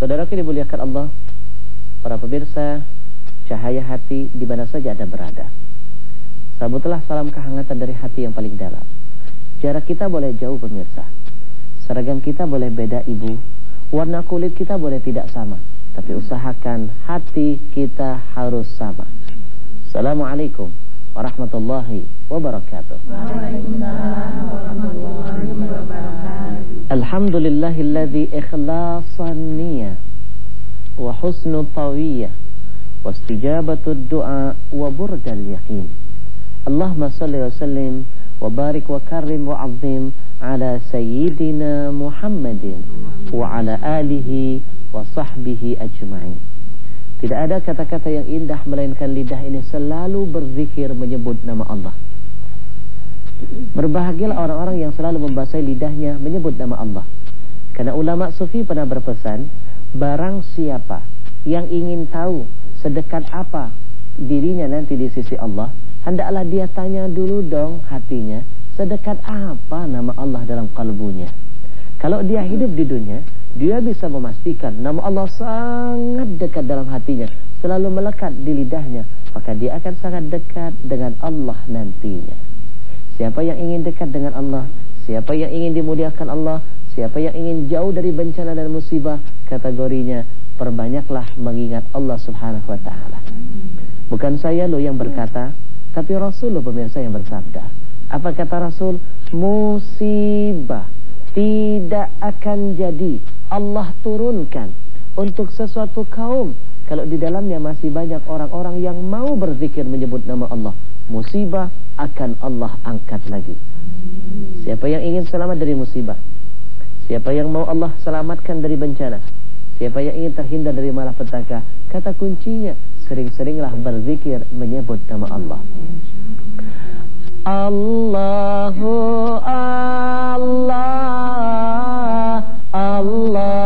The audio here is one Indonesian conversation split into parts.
Saudara kita dimuliakan Allah, para pemirsa, cahaya hati di mana saja Anda berada. Sambutlah salam kehangatan dari hati yang paling dalam. Jarak kita boleh jauh pemirsa. Seragam kita boleh beda ibu. Warna kulit kita boleh tidak sama. Tapi usahakan hati kita harus sama. Assalamualaikum warahmatullahi wabarakatuh. Waalaikumsalam warahmatullahi wabarakatuh. Alhamdulillahilladzi ikhlasan niyah wa husnu tawiyah wa du'a wa burdal yaqin. Allahumma salli wa sallim wa barik wa karrim wa azim ala sayyidina Muhammadin wa ala alihi wa sahbihi ajma'in. Tidak ada kata-kata yang indah melainkan lidah ini selalu berzikir menyebut nama Allah. Berbahagialah orang-orang yang selalu membasahi lidahnya menyebut nama Allah. Karena ulama sufi pernah berpesan, barang siapa yang ingin tahu sedekat apa dirinya nanti di sisi Allah, hendaklah dia tanya dulu dong hatinya, sedekat apa nama Allah dalam kalbunya. Kalau dia hidup di dunia, dia bisa memastikan nama Allah sangat dekat dalam hatinya, selalu melekat di lidahnya, maka dia akan sangat dekat dengan Allah nantinya. Siapa yang ingin dekat dengan Allah, siapa yang ingin dimuliakan Allah, siapa yang ingin jauh dari bencana dan musibah, kategorinya perbanyaklah mengingat Allah Subhanahu wa taala. Bukan saya loh yang berkata, tapi Rasul loh pemirsa yang bersabda. Apa kata Rasul? Musibah tidak akan jadi Allah turunkan untuk sesuatu kaum kalau di dalamnya masih banyak orang-orang yang mau berzikir menyebut nama Allah. Musibah akan Allah angkat lagi. Siapa yang ingin selamat dari musibah? Siapa yang mau Allah selamatkan dari bencana? Siapa yang ingin terhindar dari malapetaka? Kata kuncinya sering-seringlah berzikir menyebut nama Allah. Allahu Allah Allahu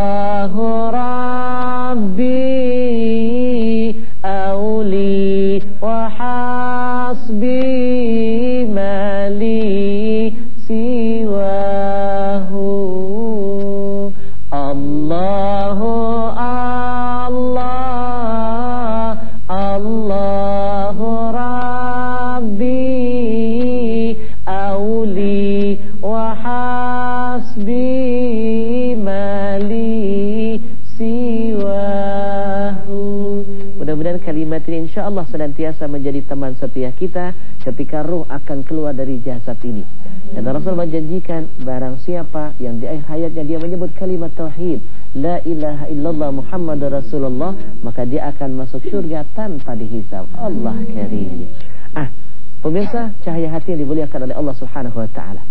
senantiasa menjadi teman setia kita ketika ruh akan keluar dari jasad ini. Dan Rasul menjanjikan barang siapa yang di akhir hayatnya dia menyebut kalimat tauhid, la ilaha illallah Muhammad Rasulullah, maka dia akan masuk surga tanpa dihisab. Allah karim. Ah, pemirsa, cahaya hati yang dimuliakan oleh Allah Subhanahu wa taala.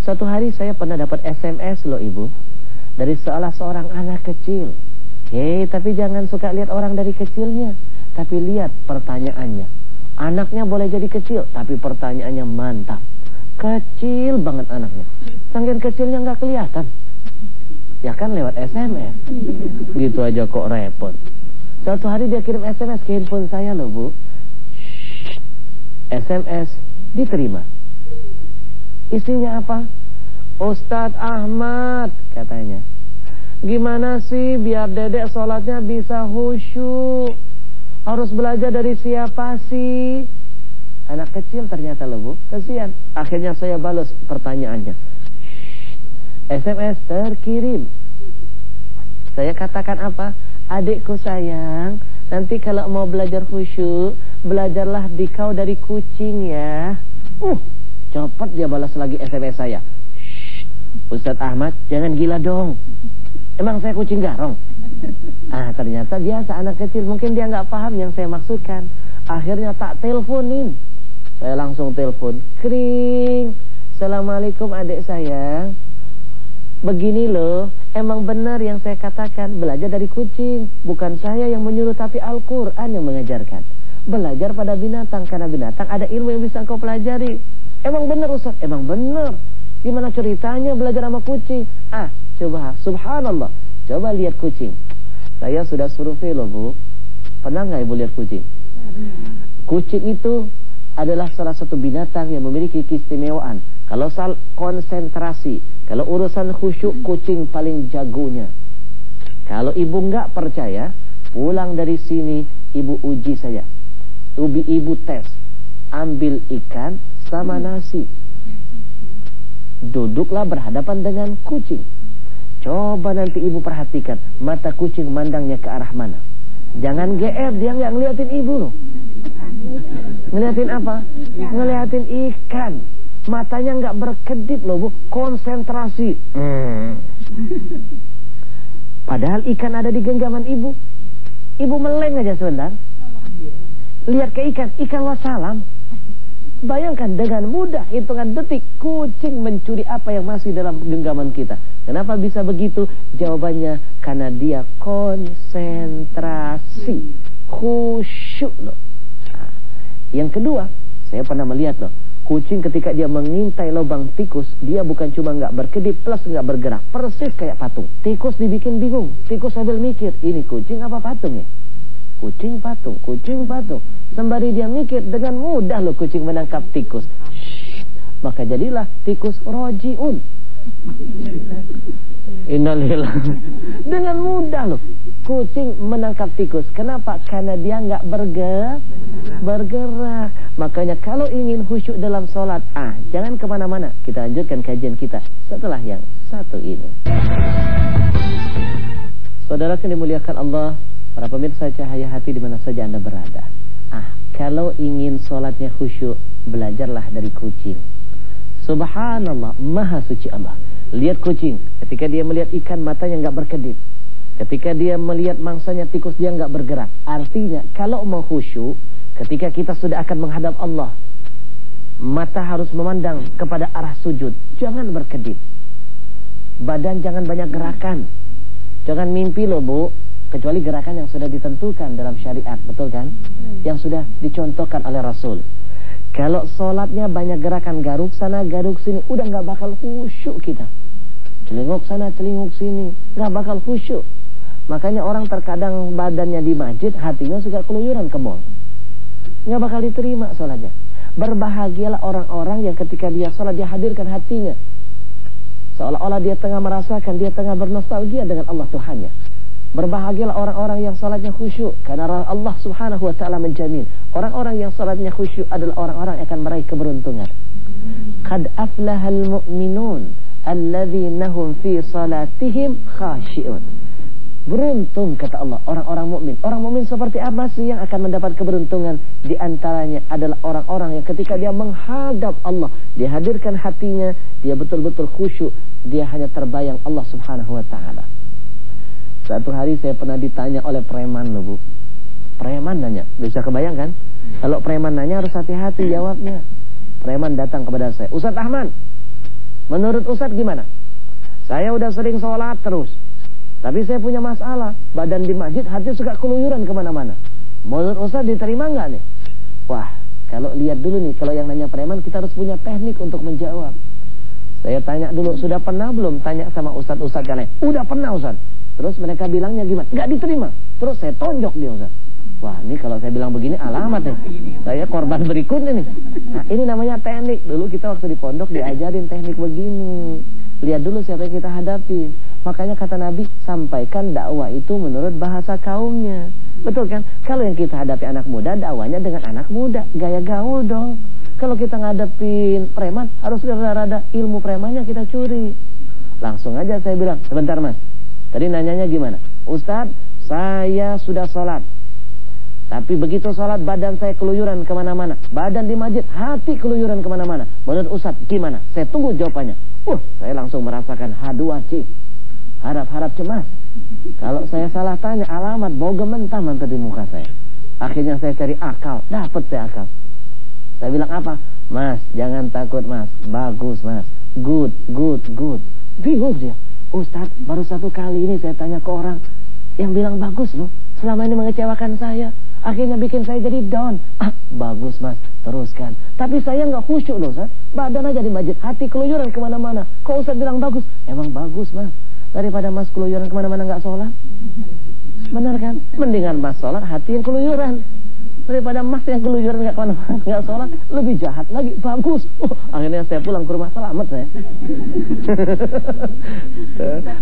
Suatu hari saya pernah dapat SMS loh Ibu dari salah seorang anak kecil Hei, tapi jangan suka lihat orang dari kecilnya, tapi lihat pertanyaannya. Anaknya boleh jadi kecil, tapi pertanyaannya mantap. Kecil banget anaknya. Sangkin kecilnya nggak kelihatan. Ya kan lewat SMS. Gitu aja kok repot. Suatu hari dia kirim SMS ke handphone saya loh, Bu. SMS diterima. Isinya apa? Ustadz Ahmad katanya. Gimana sih biar dedek sholatnya bisa khusyuk? Harus belajar dari siapa sih? Anak kecil ternyata loh bu, kasihan. Akhirnya saya balas pertanyaannya. SMS terkirim. Saya katakan apa? Adikku sayang, nanti kalau mau belajar khusyuk, belajarlah dikau dari kucing ya. Uh, cepat dia balas lagi SMS saya. Ustadz Ahmad, jangan gila dong. Emang saya kucing garong? Ah ternyata biasa anak kecil mungkin dia nggak paham yang saya maksudkan. Akhirnya tak teleponin. Saya langsung telepon. Kering. Assalamualaikum adik sayang. Begini loh, emang benar yang saya katakan belajar dari kucing. Bukan saya yang menyuruh tapi Al-Quran yang mengajarkan. Belajar pada binatang karena binatang ada ilmu yang bisa kau pelajari. Emang benar Ustaz? Emang benar. Gimana ceritanya belajar sama kucing? Ah, Coba, subhanallah. Coba lihat kucing. Saya sudah survei loh bu. Pernah nggak ibu lihat kucing? Kucing itu adalah salah satu binatang yang memiliki keistimewaan. Kalau soal konsentrasi, kalau urusan khusyuk kucing paling jagonya. Kalau ibu nggak percaya, pulang dari sini ibu uji saja. Ubi ibu tes. Ambil ikan sama nasi. Duduklah berhadapan dengan kucing. Coba nanti ibu perhatikan mata kucing mandangnya ke arah mana. Jangan GR, dia nggak ngeliatin ibu loh. Ngeliatin apa? Ngeliatin ikan. Matanya nggak berkedip loh bu, konsentrasi. Hmm. Padahal ikan ada di genggaman ibu. Ibu meleng aja sebentar. Lihat ke ikan, ikan wassalam. Bayangkan dengan mudah hitungan detik kucing mencuri apa yang masih dalam genggaman kita. Kenapa bisa begitu? Jawabannya karena dia konsentrasi, khusyuk loh. Nah, yang kedua, saya pernah melihat loh, kucing ketika dia mengintai lubang tikus, dia bukan cuma nggak berkedip plus nggak bergerak, persis kayak patung. Tikus dibikin bingung, tikus sambil mikir, ini kucing apa patung ya? Kucing patung, kucing patung. Sembari dia mikir dengan mudah loh kucing menangkap tikus. Shhh. Maka jadilah tikus rojiun. Innalillah. Dengan mudah loh kucing menangkap tikus. Kenapa? Karena dia nggak bergerak, bergerak. Makanya kalau ingin khusyuk dalam sholat, ah jangan ke mana-mana. Kita lanjutkan kajian kita setelah yang satu ini. Saudara yang dimuliakan Allah, Para pemirsa cahaya hati di mana saja Anda berada. Ah, kalau ingin sholatnya khusyuk, belajarlah dari kucing. Subhanallah, maha suci Allah. Lihat kucing, ketika dia melihat ikan matanya nggak berkedip. Ketika dia melihat mangsanya tikus dia nggak bergerak. Artinya, kalau mau khusyuk, ketika kita sudah akan menghadap Allah, mata harus memandang kepada arah sujud. Jangan berkedip. Badan jangan banyak gerakan. Jangan mimpi loh bu, kecuali gerakan yang sudah ditentukan dalam syariat, betul kan? Hmm. Yang sudah dicontohkan oleh Rasul. Kalau sholatnya banyak gerakan garuk sana, garuk sini, udah nggak bakal khusyuk kita. Celinguk sana, celinguk sini, nggak bakal khusyuk. Makanya orang terkadang badannya di masjid, hatinya suka keluyuran ke mall. Nggak bakal diterima sholatnya. Berbahagialah orang-orang yang ketika dia sholat, dia hadirkan hatinya. Seolah-olah dia tengah merasakan, dia tengah bernostalgia dengan Allah Tuhannya. Berbahagialah orang-orang yang salatnya khusyuk karena Allah Subhanahu wa taala menjamin orang-orang yang salatnya khusyuk adalah orang-orang yang akan meraih keberuntungan. Qad aflahal mu'minun alladzina hum fi salatihim khashi'un. Beruntung kata Allah orang-orang mukmin. Orang mukmin seperti apa sih yang akan mendapat keberuntungan? Di antaranya adalah orang-orang yang ketika dia menghadap Allah, dia hadirkan hatinya, dia betul-betul khusyuk, dia hanya terbayang Allah Subhanahu wa taala. Satu hari saya pernah ditanya oleh preman loh bu Preman nanya, bisa kebayangkan? Kalau preman nanya harus hati-hati jawabnya Preman datang kepada saya Ustadz Ahmad Menurut Ustadz gimana? Saya udah sering sholat terus Tapi saya punya masalah Badan di masjid hati suka keluyuran ke mana-mana Menurut Ustadz diterima nggak nih? Wah kalau lihat dulu nih Kalau yang nanya preman kita harus punya teknik untuk menjawab Saya tanya dulu Sudah pernah belum tanya sama Ustadz-Ustadz kalian? Udah pernah Ustadz Terus mereka bilangnya gimana? Gak diterima. Terus saya tonjok dia Ustaz. Wah ini kalau saya bilang begini alamat nih. Saya korban berikutnya nih. Nah ini namanya teknik. Dulu kita waktu di pondok diajarin teknik begini. Lihat dulu siapa yang kita hadapi. Makanya kata Nabi, sampaikan dakwah itu menurut bahasa kaumnya. Betul kan? Kalau yang kita hadapi anak muda, dakwanya dengan anak muda. Gaya gaul dong. Kalau kita ngadepin preman, harus rada-rada ilmu premannya kita curi. Langsung aja saya bilang, sebentar mas. Tadi nanyanya gimana? Ustadz, saya sudah sholat. Tapi begitu sholat badan saya keluyuran ke mana-mana. Badan di masjid, hati keluyuran ke mana-mana. Menurut Ustadz gimana? Saya tunggu jawabannya. Uh, saya langsung merasakan haduaci. Harap-harap cemas. Kalau saya salah tanya alamat, bau gementah mantu di muka saya. Akhirnya saya cari akal. Dapat saya akal. Saya bilang apa? Mas, jangan takut mas. Bagus mas. Good, good, good. Bingung dia. Ustadz, baru satu kali ini saya tanya ke orang yang bilang bagus loh. Selama ini mengecewakan saya. Akhirnya bikin saya jadi down. Ah, bagus mas, teruskan. Tapi saya nggak khusyuk loh, Ustaz. Badan aja di masjid, hati keluyuran ke mana-mana. Kok Ustaz bilang bagus? Emang bagus mas. Daripada mas keluyuran ke mana-mana nggak sholat. Benar kan? Mendingan mas sholat, hati yang keluyuran daripada emas yang keluyuran nggak ke mana nggak sholat lebih jahat lagi bagus oh, akhirnya saya pulang ke rumah selamat saya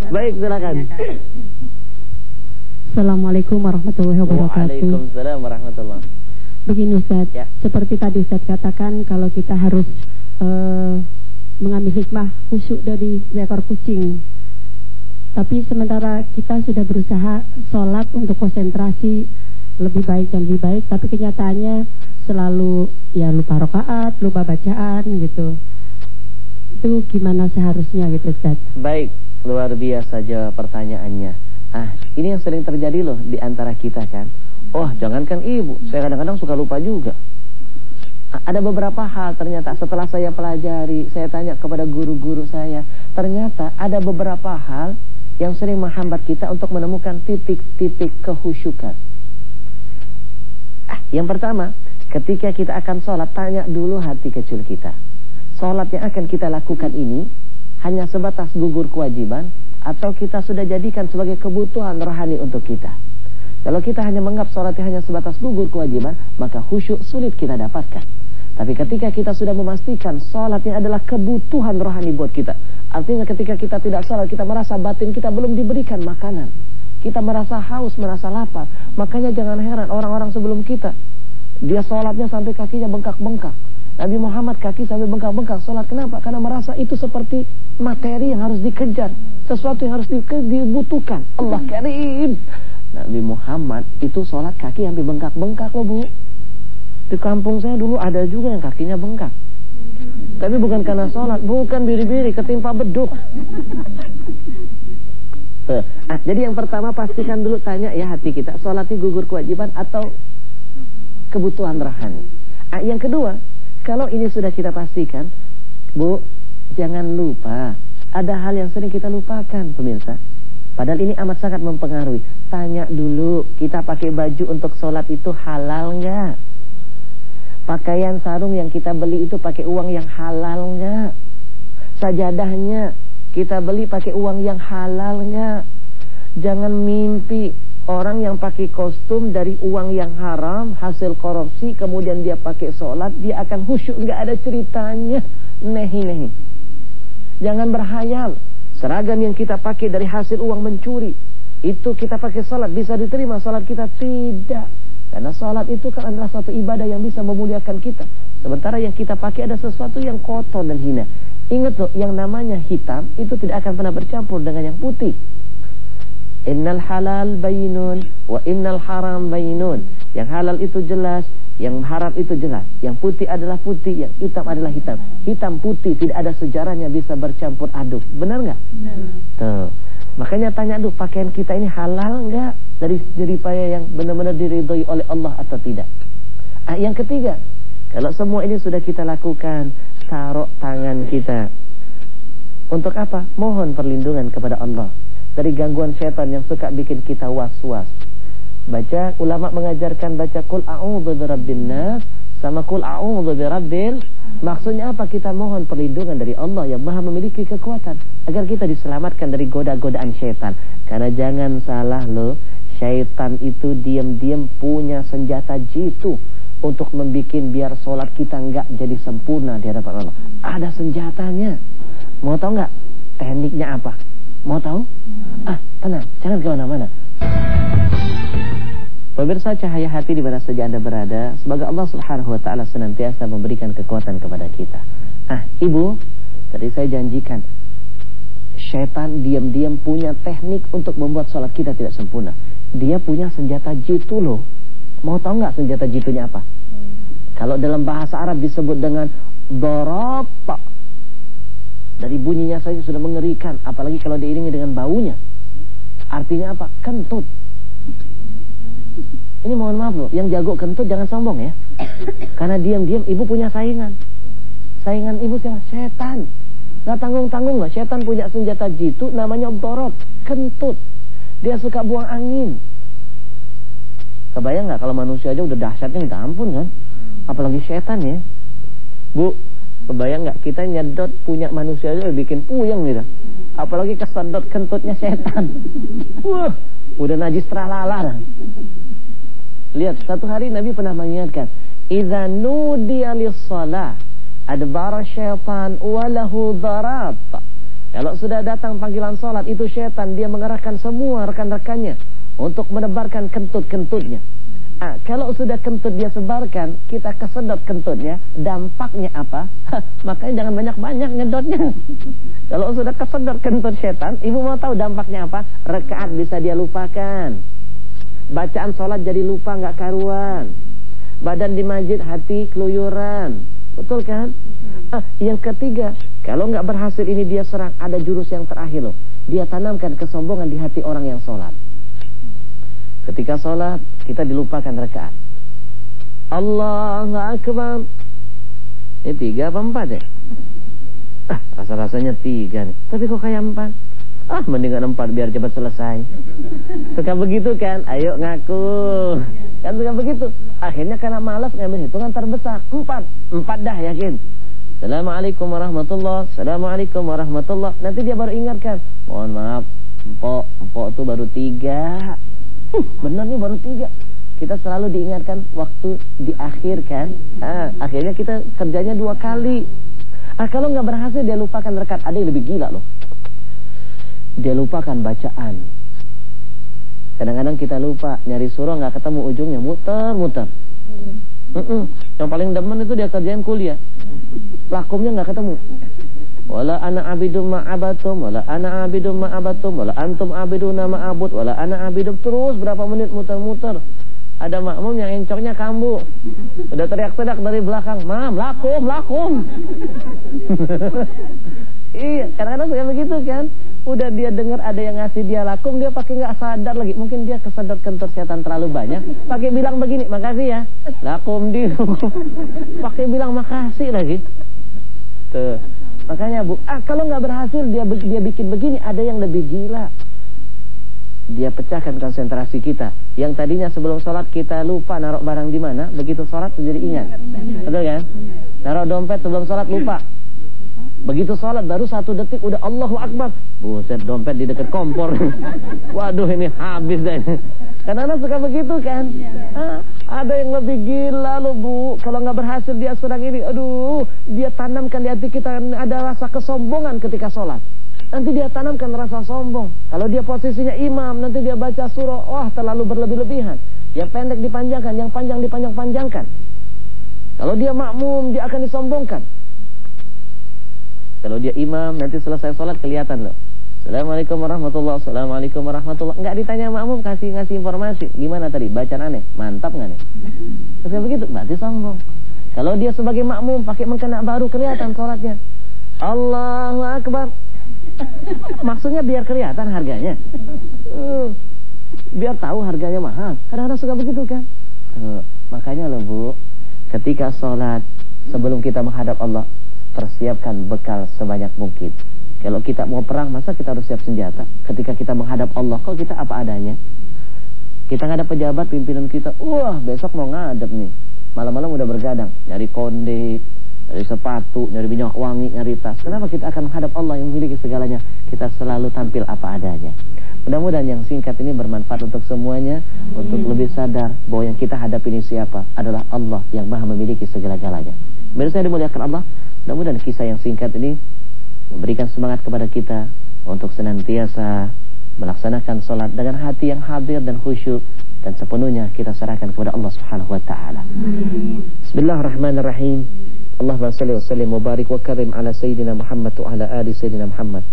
baik silakan Assalamualaikum warahmatullahi wabarakatuh. Waalaikumsalam warahmatullahi Begini Ustaz, ya. seperti tadi Ustaz katakan kalau kita harus uh, mengambil hikmah khusyuk dari seekor kucing. Tapi sementara kita sudah berusaha sholat untuk konsentrasi lebih baik dan lebih baik, tapi kenyataannya selalu ya lupa rokaat, lupa bacaan gitu. Itu gimana seharusnya gitu Ustaz? Baik, luar biasa jawab pertanyaannya. Ah, ini yang sering terjadi loh di antara kita kan. Oh, jangankan ibu, saya kadang-kadang suka lupa juga. Ada beberapa hal ternyata setelah saya pelajari, saya tanya kepada guru-guru saya, ternyata ada beberapa hal yang sering menghambat kita untuk menemukan titik-titik kehusyukan. Ah, yang pertama, ketika kita akan sholat, tanya dulu hati kecil kita. Sholat yang akan kita lakukan ini hanya sebatas gugur kewajiban atau kita sudah jadikan sebagai kebutuhan rohani untuk kita. Kalau kita hanya menganggap sholatnya hanya sebatas gugur kewajiban, maka khusyuk sulit kita dapatkan. Tapi ketika kita sudah memastikan sholatnya adalah kebutuhan rohani buat kita. Artinya ketika kita tidak sholat, kita merasa batin kita belum diberikan makanan. Kita merasa haus, merasa lapar. Makanya jangan heran orang-orang sebelum kita. Dia sholatnya sampai kakinya bengkak-bengkak. Nabi Muhammad kaki sampai bengkak-bengkak sholat. Kenapa? Karena merasa itu seperti materi yang harus dikejar. Sesuatu yang harus dibutuhkan. Allah karim. Nabi Muhammad itu sholat kaki sampai bengkak-bengkak loh bu. Di kampung saya dulu ada juga yang kakinya bengkak. Tapi bukan karena sholat. Bukan biri-biri ketimpa beduk. Ah, jadi yang pertama pastikan dulu tanya ya hati kita. Sholatnya gugur kewajiban atau kebutuhan rohani. Ah, yang kedua kalau ini sudah kita pastikan, Bu, jangan lupa. Ada hal yang sering kita lupakan, pemirsa. Padahal ini amat sangat mempengaruhi. Tanya dulu, kita pakai baju untuk sholat itu halal nggak? Pakaian sarung yang kita beli itu pakai uang yang halal nggak? Sajadahnya kita beli pakai uang yang halal nggak? Jangan mimpi Orang yang pakai kostum dari uang yang haram, hasil korupsi, kemudian dia pakai sholat, dia akan khusyuk. Nggak ada ceritanya. Nehi-nehi. Jangan berhayal. Seragam yang kita pakai dari hasil uang mencuri. Itu kita pakai sholat, bisa diterima. Sholat kita tidak. Karena sholat itu kan adalah satu ibadah yang bisa memuliakan kita. Sementara yang kita pakai ada sesuatu yang kotor dan hina. Ingat loh, yang namanya hitam itu tidak akan pernah bercampur dengan yang putih. Innal halal bainun wa innal haram bainun. Yang halal itu jelas, yang haram itu jelas. Yang putih adalah putih, yang hitam adalah hitam. Hitam putih tidak ada sejarahnya bisa bercampur aduk. Benar nggak? Tuh. Makanya tanya dulu pakaian kita ini halal nggak dari jeripaya yang benar-benar diridhoi oleh Allah atau tidak? Ah, yang ketiga, kalau semua ini sudah kita lakukan, taruh tangan kita. Untuk apa? Mohon perlindungan kepada Allah dari gangguan setan yang suka bikin kita was-was. Baca ulama mengajarkan baca kul a'udzu birabbin nas sama kul a'udzu birabbil maksudnya apa? Kita mohon perlindungan dari Allah yang Maha memiliki kekuatan agar kita diselamatkan dari goda-godaan setan. Karena jangan salah loh, syaitan itu diam-diam punya senjata jitu untuk membuat biar sholat kita enggak jadi sempurna di hadapan Allah. Ada senjatanya. Mau tahu enggak tekniknya apa? Mau tahu? Ah, tenang, jangan ke mana-mana. Pemirsa cahaya hati di mana saja Anda berada, semoga Allah Subhanahu wa taala senantiasa memberikan kekuatan kepada kita. Ah, Ibu, tadi saya janjikan syaitan diam-diam punya teknik untuk membuat sholat kita tidak sempurna. Dia punya senjata jitu loh. Mau tahu nggak senjata jitunya apa? Kalau dalam bahasa Arab disebut dengan dorapa dari bunyinya saja sudah mengerikan, apalagi kalau diiringi dengan baunya. Artinya apa? Kentut. Ini mohon maaf loh, yang jago kentut jangan sombong ya. Karena diam-diam ibu punya saingan. Saingan ibu siapa? Setan. Gak tanggung-tanggung loh, setan punya senjata jitu namanya dorot, kentut. Dia suka buang angin. Kebayang nggak kalau manusia aja udah dahsyatnya minta ampun kan? Apalagi setan ya. Bu, Kebayang nggak kita nyedot punya manusia aja bikin puyeng gitu. Apalagi kesedot kentutnya setan. Wah, udah najis teralala. Lihat, satu hari Nabi pernah mengingatkan, "Idza nudiya lis-shalah adbara syaitan walahu darat." Kalau sudah datang panggilan salat itu setan dia mengerahkan semua rekan-rekannya untuk menebarkan kentut-kentutnya. Ah, kalau sudah kentut dia sebarkan, kita kesedot kentutnya, dampaknya apa? makanya jangan banyak-banyak ngedotnya. kalau sudah kesedot kentut setan, ibu mau tahu dampaknya apa? Rekaat bisa dia lupakan. Bacaan sholat jadi lupa nggak karuan. Badan di masjid hati keluyuran. Betul kan? Ah, yang ketiga, kalau nggak berhasil ini dia serang, ada jurus yang terakhir loh. Dia tanamkan kesombongan di hati orang yang sholat. Ketika sholat kita dilupakan rakaat. Allah Akbar. Ini tiga apa empat ya? Ah, rasa-rasanya tiga nih. Tapi kok kayak empat? Ah, mendingan empat biar cepat selesai. Suka begitu kan? Ayo ngaku. Kan suka begitu. Akhirnya karena malas ngambil hitungan terbesar. Empat. Empat dah yakin. Assalamualaikum warahmatullah. Assalamualaikum warahmatullah. Nanti dia baru ingatkan. Mohon maaf. Empok, empok tuh baru tiga. Benar nih baru tiga. Kita selalu diingatkan waktu di akhir kan. Ah, akhirnya kita kerjanya dua kali. Ah, kalau nggak berhasil dia lupakan rekat. Ada yang lebih gila loh. Dia lupakan bacaan. Kadang-kadang kita lupa nyari surah nggak ketemu ujungnya, muter-muter. Mm -mm. Yang paling demen itu dia kerjain kuliah. Lakumnya nggak ketemu wala ana abidum ma'abatum wala ana abidum ma'abatum wala antum abiduna ma'abud wala ana abidum terus berapa menit muter-muter ada makmum yang encoknya kambu udah teriak-teriak dari belakang mam lakum lakum iya kadang-kadang suka begitu kan udah dia dengar ada yang ngasih dia lakum dia pakai nggak sadar lagi mungkin dia kesedot kentut setan terlalu banyak pakai bilang begini makasih ya lakum di pakai bilang makasih lagi tuh Makanya Bu, ah kalau nggak berhasil dia dia bikin begini, ada yang lebih gila. Dia pecahkan konsentrasi kita. Yang tadinya sebelum sholat kita lupa naruh barang di mana, begitu sholat menjadi ingat. Betul kan? Naruh dompet sebelum sholat lupa. Begitu sholat baru satu detik udah Allahu Akbar. Buset dompet di dekat kompor. Waduh ini habis deh. Karena anak suka begitu kan. Ah, ada yang lebih gila loh bu. Kalau nggak berhasil dia serang ini, aduh, dia tanamkan di hati kita ada rasa kesombongan ketika sholat. Nanti dia tanamkan rasa sombong. Kalau dia posisinya imam, nanti dia baca surah, wah terlalu berlebih-lebihan. Yang pendek dipanjangkan, yang panjang dipanjang-panjangkan. Kalau dia makmum, dia akan disombongkan. Kalau dia imam, nanti selesai sholat kelihatan loh. Assalamualaikum warahmatullahi Assalamualaikum warahmatullahi Enggak ditanya makmum kasih ngasih informasi. Gimana tadi? Bacaan aneh? Mantap nggak nih? Terus begitu berarti sombong. Kalau dia sebagai makmum pakai mengkena baru kelihatan sholatnya. Allahu Akbar. Maksudnya biar kelihatan harganya. Uh, Biar tahu harganya mahal. Kadang-kadang suka begitu kan? Uh, Makanya loh bu Ketika sholat Sebelum kita menghadap Allah Persiapkan bekal sebanyak mungkin kalau kita mau perang, masa kita harus siap senjata? Ketika kita menghadap Allah, kok kita apa adanya? Kita ngadap pejabat, pimpinan kita, wah besok mau ngadep nih. Malam-malam udah bergadang, nyari konde, nyari sepatu, nyari minyak wangi, nyari tas. Kenapa kita akan menghadap Allah yang memiliki segalanya? Kita selalu tampil apa adanya. Mudah-mudahan yang singkat ini bermanfaat untuk semuanya, untuk lebih sadar bahwa yang kita hadapi ini siapa? Adalah Allah yang maha memiliki segala-galanya. Mirsa yang dimuliakan Allah, mudah-mudahan kisah yang singkat ini memberikan semangat kepada kita untuk senantiasa melaksanakan solat dengan hati yang hadir dan khusyuk dan sepenuhnya kita serahkan kepada Allah Subhanahu wa taala. Bismillahirrahmanirrahim. Allahumma shalli wa sallim wa barik wa karim ala sayyidina Muhammad wa ala ali sayyidina Muhammad.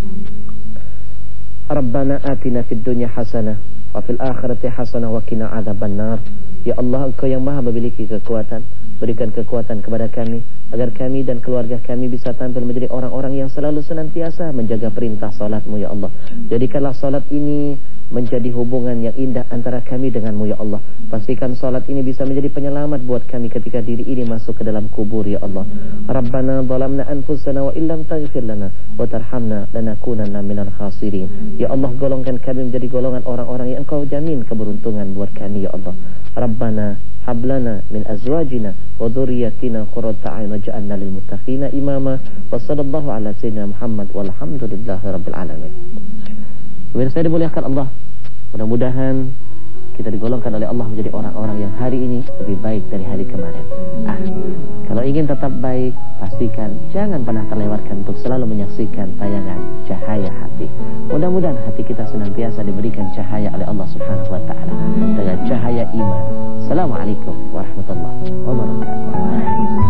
Rabbana atina fid dunya hasanah wa fil akhirati hasanah wa qina adzabannar. Ya Allah, Engkau yang Maha memiliki kekuatan Berikan kekuatan kepada kami agar kami dan keluarga kami bisa tampil menjadi orang-orang yang selalu senantiasa menjaga perintah salatmu ya Allah. Jadikanlah salat ini menjadi hubungan yang indah antara kami denganmu ya Allah. Pastikan salat ini bisa menjadi penyelamat buat kami ketika diri ini masuk ke dalam kubur ya Allah. Rabbana zalamna anfusana wa illam taghfir lana wa tarhamna lanakunanna minal khasirin. Ya Allah golongkan kami menjadi golongan orang-orang yang Engkau jamin keberuntungan buat kami ya Allah. Rabbana hablana min azwajina wa dhurriyyatina qurrata a'yun waj'alna lil muttaqina imama wa sallallahu ala sayyidina Muhammad walhamdulillahi rabbil alamin. Pemirsa dimuliakan Allah, mudah-mudahan kita digolongkan oleh Allah menjadi orang-orang yang hari ini lebih baik dari hari kemarin. Ah, kalau ingin tetap baik, pastikan jangan pernah terlewatkan untuk selalu menyaksikan tayangan cahaya hati. Mudah-mudahan hati kita senantiasa diberikan cahaya oleh Allah Subhanahu wa taala dengan cahaya iman. Assalamualaikum warahmatullahi wabarakatuh.